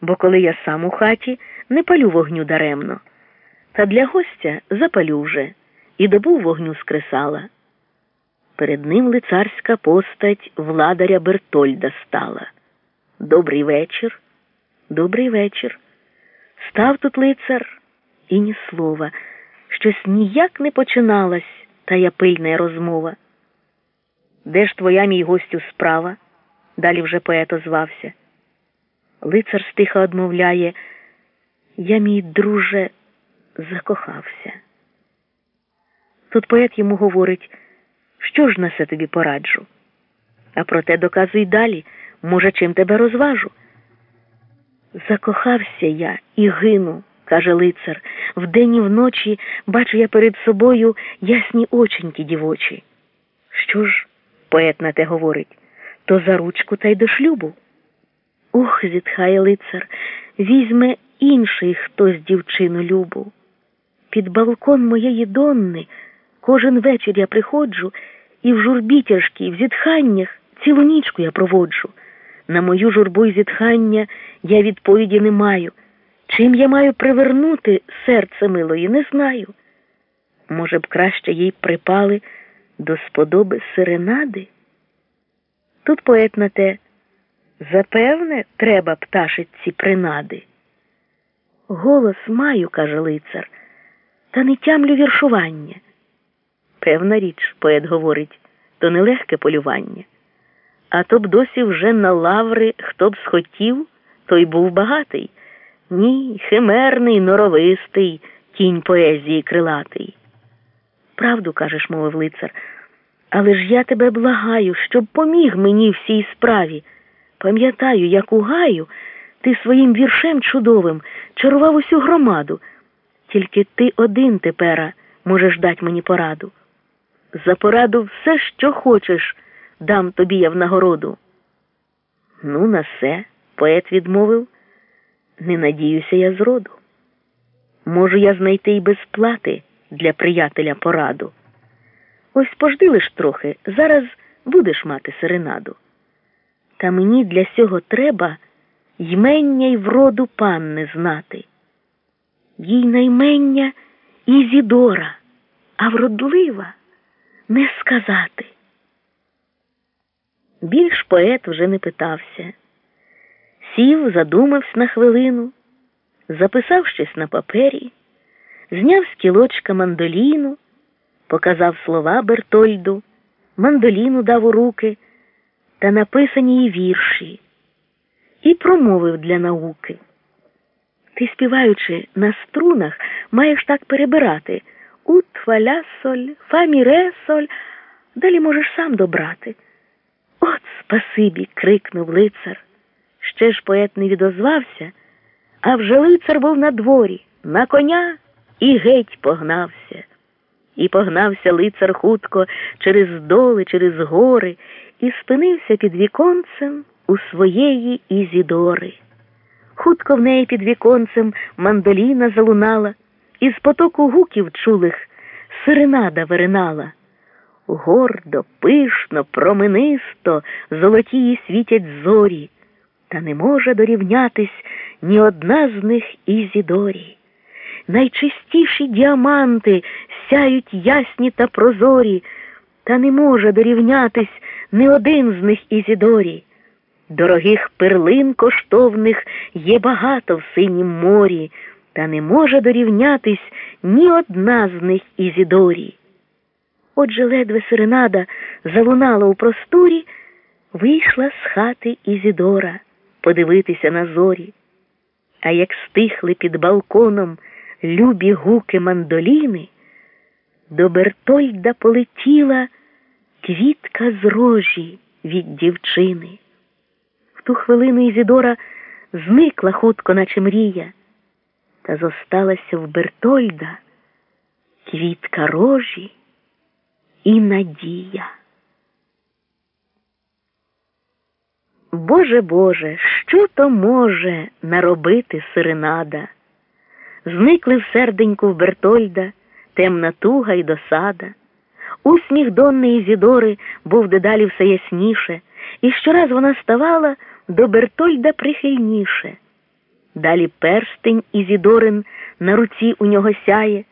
бо коли я сам у хаті, не палю вогню даремно. Та для гостя запалю вже і добув вогню з кресала. Перед ним лицарська постать владаря Бертольда стала. Добрий вечір, добрий вечір. Став тут лицар і ні слова, щось ніяк не починалась тая пильна розмова. Де ж твоя, мій гостю, справа? Далі вже поет озвався. Лицар стиха одмовляє, я, мій друже, закохався. Тут поет йому говорить, що ж на це тобі пораджу? А проте доказуй далі, може, чим тебе розважу. Закохався я і гину, каже лицар. Вдень і вночі бачу я перед собою ясні оченьки дівочі. Що ж, поет на те говорить, то за ручку та й до шлюбу. Ох, зітхає лицар, візьме інший хтось дівчину любу. Під балкон моєї донни кожен вечір я приходжу, і в журбі тяжкій, в зітханнях цілу нічку я проводжу. На мою журбу й зітхання я відповіді не маю. Чим я маю привернути серце милої, не знаю. Може б, краще їй припали до сподоби сиренади? Тут поет на те, запевне, треба пташиці принади. Голос маю, каже лицар, та не тямлю віршування. Певна річ, поет говорить, то нелегке полювання. А то б досі вже на лаври хто б схотів, той був багатий. Ні, химерний, норовистий, тінь поезії крилатий. Правду кажеш, мовив лицар, але ж я тебе благаю, щоб поміг мені в цій справі. Пам'ятаю, як у гаю ти своїм віршем чудовим чарував усю громаду. Тільки ти один тепера можеш дати мені пораду. За пораду все, що хочеш, дам тобі я в нагороду. Ну, на все, поет відмовив. Не надіюся я зроду. Можу я знайти й без плати для приятеля пораду. Ось пожди лиш трохи, зараз будеш мати серенаду. Та мені для сього треба ймення й вроду панни знати. Їй наймення Ізідора, а вродлива не сказати. Більш поет вже не питався. Сів, задумався на хвилину, записав щось на папері, зняв з кілочка мандоліну, показав слова Бертольду, мандоліну дав у руки та написані її вірші і промовив для науки. Ти, співаючи на струнах, маєш так перебирати ут, фа, соль, фа, мі, ре, соль, далі можеш сам добрати. От спасибі. крикнув лицар. Ще ж поет не відозвався, а вже лицар був на дворі, на коня і геть погнався. І погнався лицар хутко через доли, через гори, і спинився під віконцем у своєї Ізідори. Хутко в неї під віконцем мандоліна залунала, і з потоку гуків чулих сиренада виринала. Гордо, пишно, променисто золотії світять зорі та не може дорівнятись ні одна з них Ізідорі. Найчистіші діаманти сяють ясні та прозорі, та не може дорівнятись ні один з них Ізідорі. Дорогих перлин коштовних є багато в синім морі, та не може дорівнятись ні одна з них Ізідорі. Отже, ледве серенада залунала у просторі, вийшла з хати Ізідора подивитися на зорі. А як стихли під балконом любі гуки мандоліни, до Бертольда полетіла квітка з рожі від дівчини. В ту хвилину Ізідора зникла хутко, наче мрія, та зосталася в Бертольда квітка рожі і надія. Боже Боже, що то може наробити сиренада? Зникли в серденьку в Бертольда темна туга й досада. Усміх Донни Ізідори був дедалі все ясніше, і щораз вона ставала до Бертольда прихильніше. Далі перстень Ізідорин на руці у нього сяє.